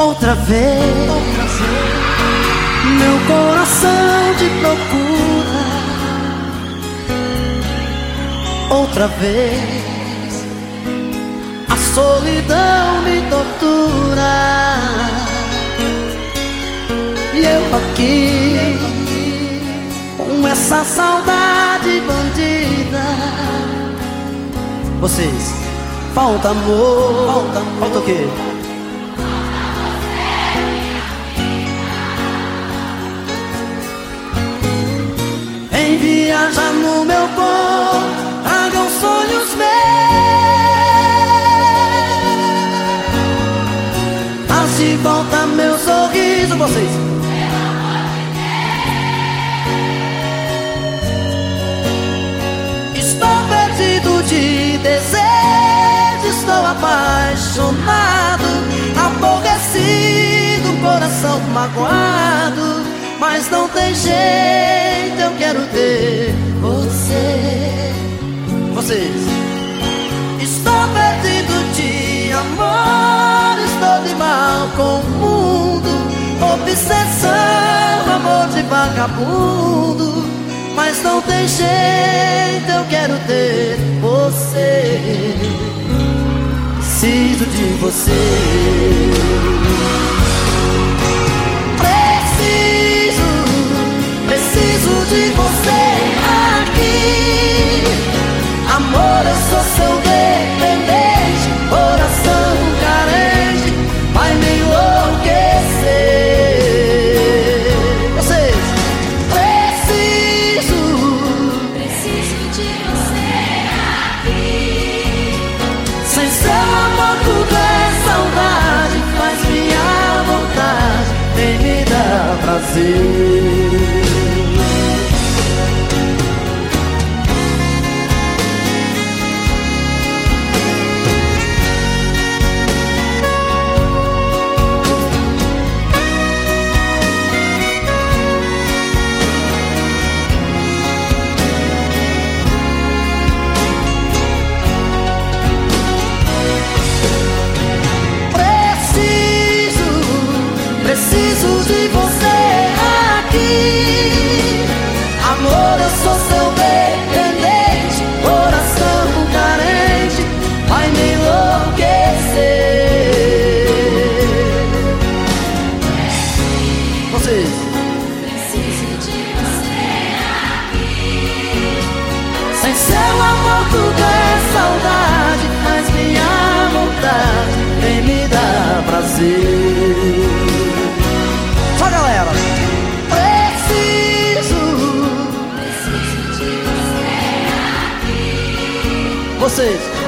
Outra vez, meu coração te procura. Outra vez, a solidão me tortura. E eu aqui, com essa saudade bandida. Vocês, falta amor, falta, falta o quê? Meu sorriso, vocês. Estou perdido de desejo, estou apaixonado, aborrecido, coração magoado, mas não tem jeito, eu quero ter você. Vocês. Estou perdido de amor, estou de mal com obsessão, amor de vagabundo, mas não tem jeito, eu quero ter você. Preciso de você. Preciso, preciso de você Preciso, preciso de você Amor, eu sou seu dependente, coração carente, vai me enlouquecer. Vocês, Preciso de você aqui. sem seu amor tudo é saudade, faz minha vontade, vem me dar prazer. Preciso